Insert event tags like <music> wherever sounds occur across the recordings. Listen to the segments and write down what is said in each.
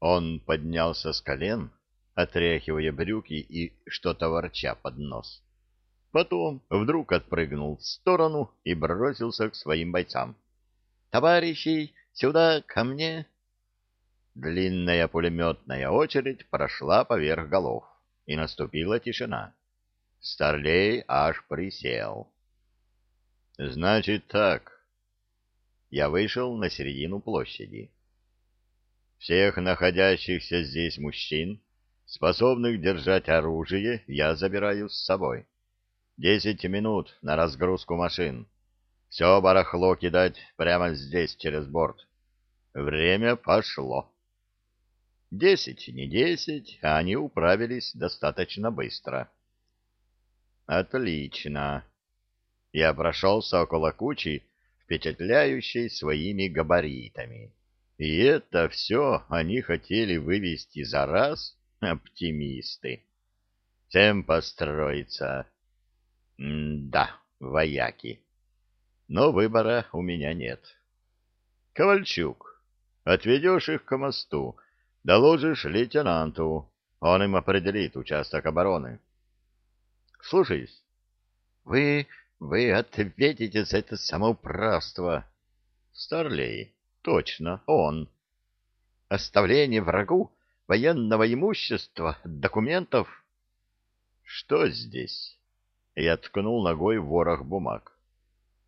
Он поднялся с колен, отряхивая брюки и что-то ворча под нос. Потом вдруг отпрыгнул в сторону и бросился к своим бойцам. — Товарищи, сюда, ко мне! Длинная пулеметная очередь прошла поверх голов, и наступила тишина. Старлей аж присел. — Значит так. Я вышел на середину площади. Всех находящихся здесь мужчин, способных держать оружие, я забираю с собой. Десять минут на разгрузку машин. Все барахло кидать прямо здесь, через борт. Время пошло. Десять, не десять, а они управились достаточно быстро. Отлично. Я прошелся около кучи, впечатляющей своими габаритами. И это все они хотели вывести за раз? Оптимисты. Всем построиться. М-да, вояки. Но выбора у меня нет. Ковальчук, отведешь их к мосту, доложишь лейтенанту, он им определит участок обороны. Слушаюсь. Вы, вы ответите за это самоуправство. Старлей, точно, он. Оставление врагу военного имущества, документов. Что здесь? Я ткнул ногой в ворох бумаг.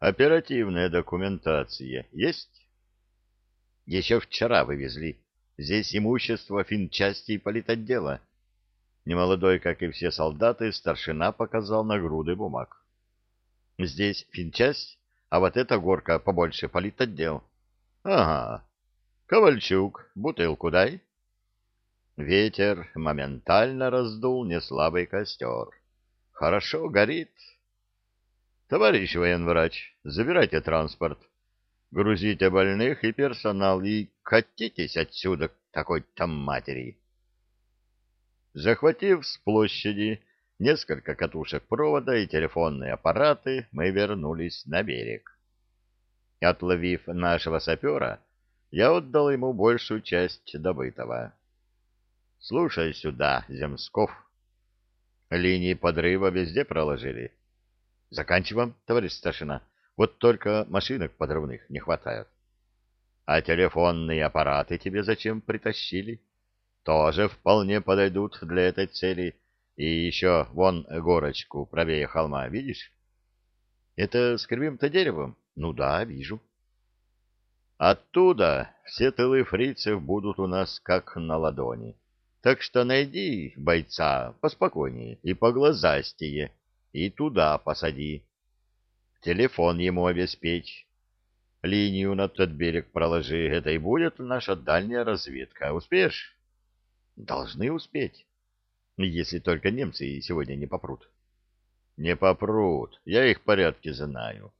Оперативная документация есть? Еще вчера вывезли. Здесь имущество финчасти и политотдела. Немолодой, как и все солдаты, старшина показал на груды бумаг. Здесь финчасть, а вот эта горка побольше политотдел. Ага. Ковальчук, бутылку дай. Ветер моментально раздул неслабый костер. Хорошо горит. Товарищ военврач, забирайте транспорт. Грузите больных и персонал и катитесь отсюда к такой-то матери. Захватив с площади несколько катушек провода и телефонные аппараты, мы вернулись на берег. Отловив нашего сапера, я отдал ему большую часть добытого. Слушай сюда, Земсков. Линии подрыва везде проложили. Заканчиваем, товарищ старшина. Вот только машинок подрывных не хватает. А телефонные аппараты тебе зачем притащили? Тоже вполне подойдут для этой цели. И еще вон горочку правее холма, видишь? Это с кривым-то деревом? Ну да, вижу. Оттуда все тылы фрицев будут у нас как на ладони. Так что найди бойца поспокойнее и поглазастее, и туда посади. Телефон ему обеспечь. Линию на тот берег проложи, это и будет наша дальняя разведка. Успеешь? Должны успеть. Если только немцы сегодня не попрут. Не попрут, я их порядки знаю.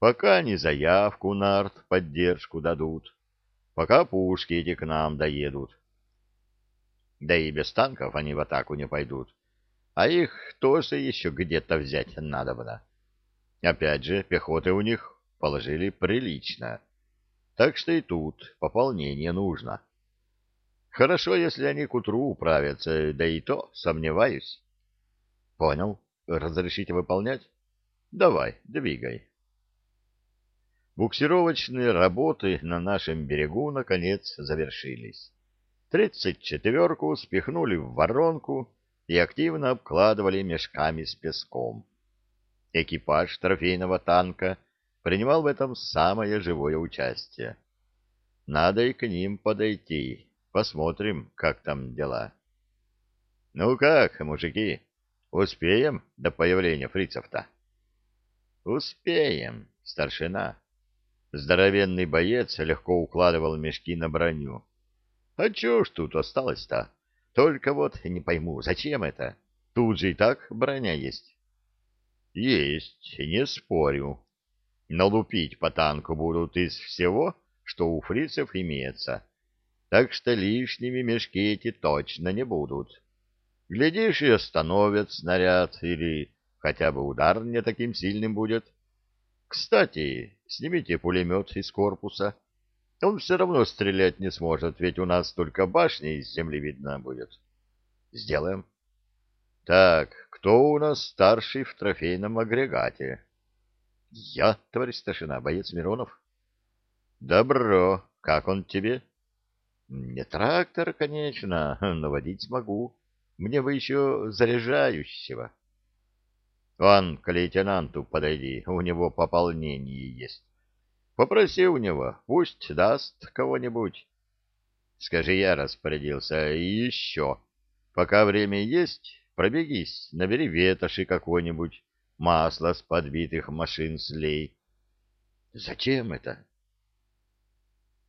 Пока они заявку на арт-поддержку дадут, пока пушки эти к нам доедут. Да и без танков они в атаку не пойдут. А их тоже еще где-то взять надо было. Опять же, пехоты у них положили прилично. Так что и тут пополнение нужно. Хорошо, если они к утру управятся, да и то сомневаюсь. Понял. Разрешите выполнять? Давай, двигай. Буксировочные работы на нашем берегу наконец завершились. Тридцать четверку спихнули в воронку и активно обкладывали мешками с песком. Экипаж трофейного танка принимал в этом самое живое участие. Надо и к ним подойти, посмотрим, как там дела. — Ну как, мужики, успеем до появления фрицев-то? — Успеем, старшина. Здоровенный боец легко укладывал мешки на броню. — А чё ж тут осталось-то? Только вот не пойму, зачем это? Тут же и так броня есть. Есть, не спорю. Но лупить по танку будут из всего, что у фрицев имеется. Так что лишними мешки эти точно не будут. Глядишь, и остановят снаряд, или хотя бы удар не таким сильным будет. Кстати, снимите пулемет из корпуса. Он все равно стрелять не сможет, ведь у нас только башня из земли видна будет. Сделаем. Так, кто у нас старший в трофейном агрегате? Я, товарищ старшина, боец Миронов. Добро. Как он тебе? Не трактор, конечно, <laughs> но водить смогу. Мне бы еще заряжающего. Ван, к лейтенанту подойди, у него пополнение есть. Попроси у него, пусть даст кого-нибудь. Скажи, я распорядился, и еще. Пока время есть, пробегись, набери ветоши какой-нибудь, масло с подбитых машин слей. Зачем это?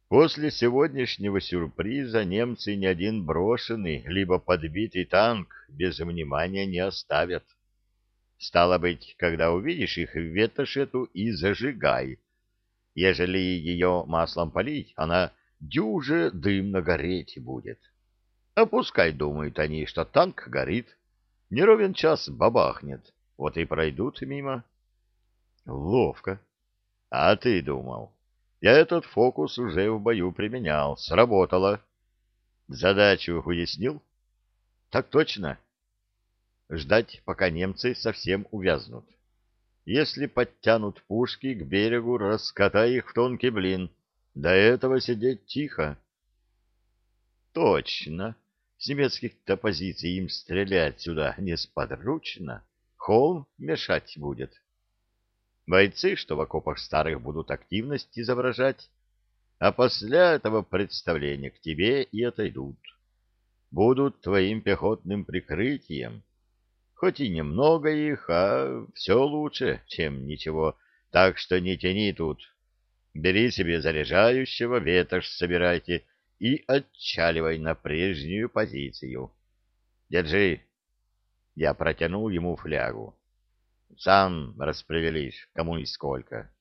После сегодняшнего сюрприза немцы ни один брошенный, либо подбитый танк без внимания не оставят. Стало быть, когда увидишь их, ветошь эту и зажигай, Ежели ее маслом полить, она дюже дымно гореть будет. А пускай думают они, что танк горит. Не ровен час бабахнет, вот и пройдут мимо. Ловко. А ты думал? Я этот фокус уже в бою применял, сработало. Задачу уяснил? Так точно. Ждать, пока немцы совсем увязнут. Если подтянут пушки к берегу, раскатай их в тонкий блин. До этого сидеть тихо. Точно. С немецких-то позиций им стрелять сюда несподручно. Холм мешать будет. Бойцы, что в окопах старых будут активность изображать, а после этого представления к тебе и отойдут. Будут твоим пехотным прикрытием Хоть и немного их, а все лучше, чем ничего. Так что не тяни тут. Бери себе заряжающего, ветошь собирайте и отчаливай на прежнюю позицию. Держи. Я протянул ему флягу. Сам распределишь, кому и сколько.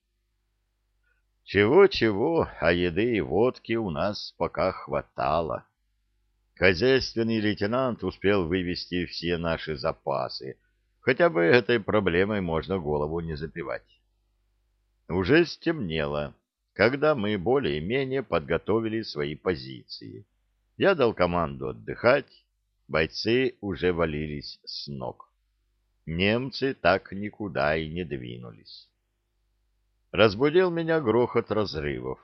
Чего-чего, а еды и водки у нас пока хватало. Хозяйственный лейтенант успел вывести все наши запасы. Хотя бы этой проблемой можно голову не запивать. Уже стемнело, когда мы более-менее подготовили свои позиции. Я дал команду отдыхать, бойцы уже валились с ног. Немцы так никуда и не двинулись. Разбудил меня грохот разрывов.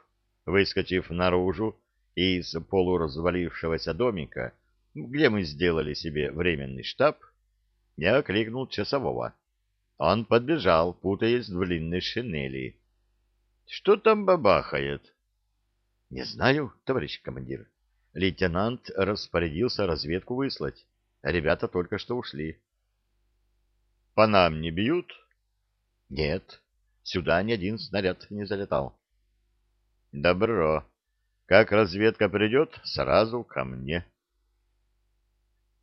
Выскочив наружу, из полуразвалившегося домика, где мы сделали себе временный штаб, я окликнул часового. Он подбежал, путаясь в длинной шинели. — Что там бабахает? — Не знаю, товарищ командир. Лейтенант распорядился разведку выслать. Ребята только что ушли. — По нам не бьют? — Нет, сюда ни один снаряд не залетал. — Добро. Как разведка придет, сразу ко мне.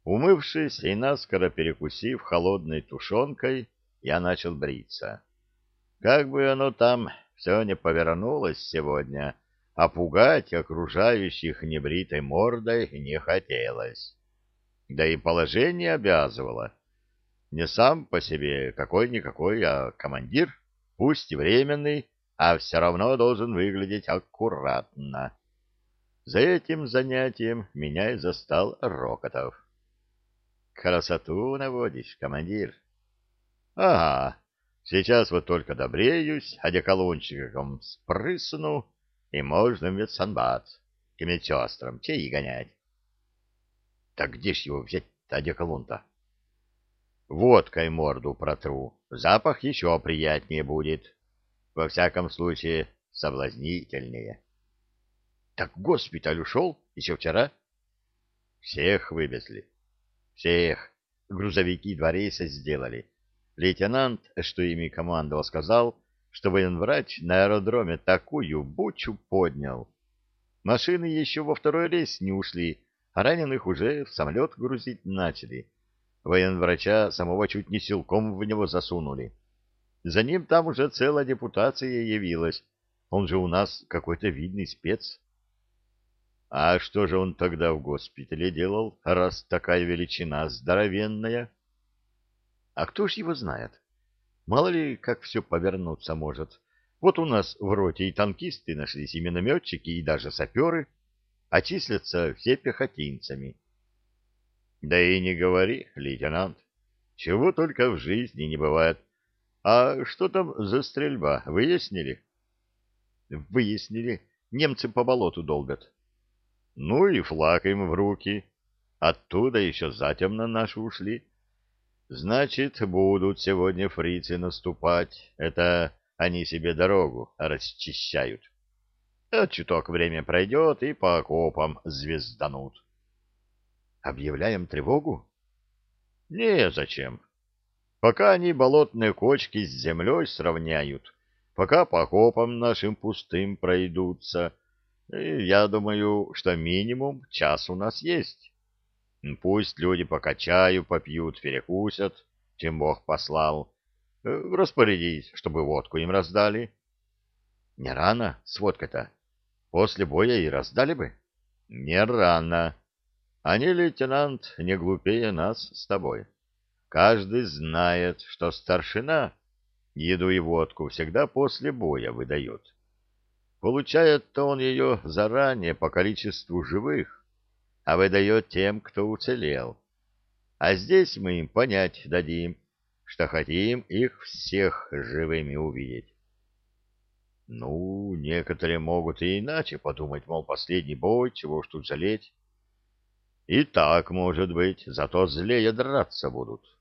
Умывшись и наскоро перекусив холодной тушенкой, я начал бриться. Как бы оно там все не повернулось сегодня, а пугать окружающих небритой мордой не хотелось. Да и положение обязывало. Не сам по себе какой-никакой, а командир, пусть временный, а все равно должен выглядеть аккуратно. За этим занятием меня и застал Рокотов. «Красоту наводишь, командир?» «Ага, сейчас вот только добреюсь, одеколончиком спрысну, и можно в медсанбат к медсестрам чаи гонять». «Так где ж его взять одеколон-то?» «Водкой морду протру, запах еще приятнее будет, во всяком случае соблазнительнее». Так госпиталь ушел еще вчера. Всех вывезли. Всех. Грузовики два рейса сделали. Лейтенант, что ими командовал, сказал, что военврач на аэродроме такую бучу поднял. Машины еще во второй рейс не ушли, а раненых уже в самолет грузить начали. Военврача самого чуть не силком в него засунули. За ним там уже целая депутация явилась. Он же у нас какой-то видный спец. А что же он тогда в госпитале делал, раз такая величина здоровенная? А кто ж его знает? Мало ли, как все повернуться может. Вот у нас в роте и танкисты нашлись, и минометчики, и даже саперы, а числятся все пехотинцами. Да и не говори, лейтенант, чего только в жизни не бывает. А что там за стрельба, выяснили? Выяснили. Немцы по болоту долбят. Ну и флаг им в руки. Оттуда еще затемно наши ушли. Значит, будут сегодня фрицы наступать. Это они себе дорогу расчищают. А чуток время пройдет, и по окопам звезданут. Объявляем тревогу? Не, зачем. Пока они болотные кочки с землей сравняют, пока по окопам нашим пустым пройдутся, я думаю, что минимум час у нас есть. Пусть люди пока чаю попьют, перекусят, чем Бог послал. Э, распорядись, чтобы водку им раздали. Не рано с водкой-то. После боя и раздали бы. Не рано. Они, лейтенант, не глупее нас с тобой. Каждый знает, что старшина еду и водку всегда после боя выдает. Получает-то он ее заранее по количеству живых, а выдает тем, кто уцелел. А здесь мы им понять дадим, что хотим их всех живыми увидеть. Ну, некоторые могут и иначе подумать, мол, последний бой, чего ж тут жалеть. И так может быть, зато злее драться будут.